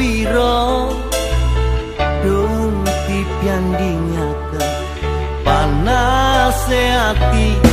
piro dong pipian dinyaka panas hati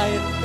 Em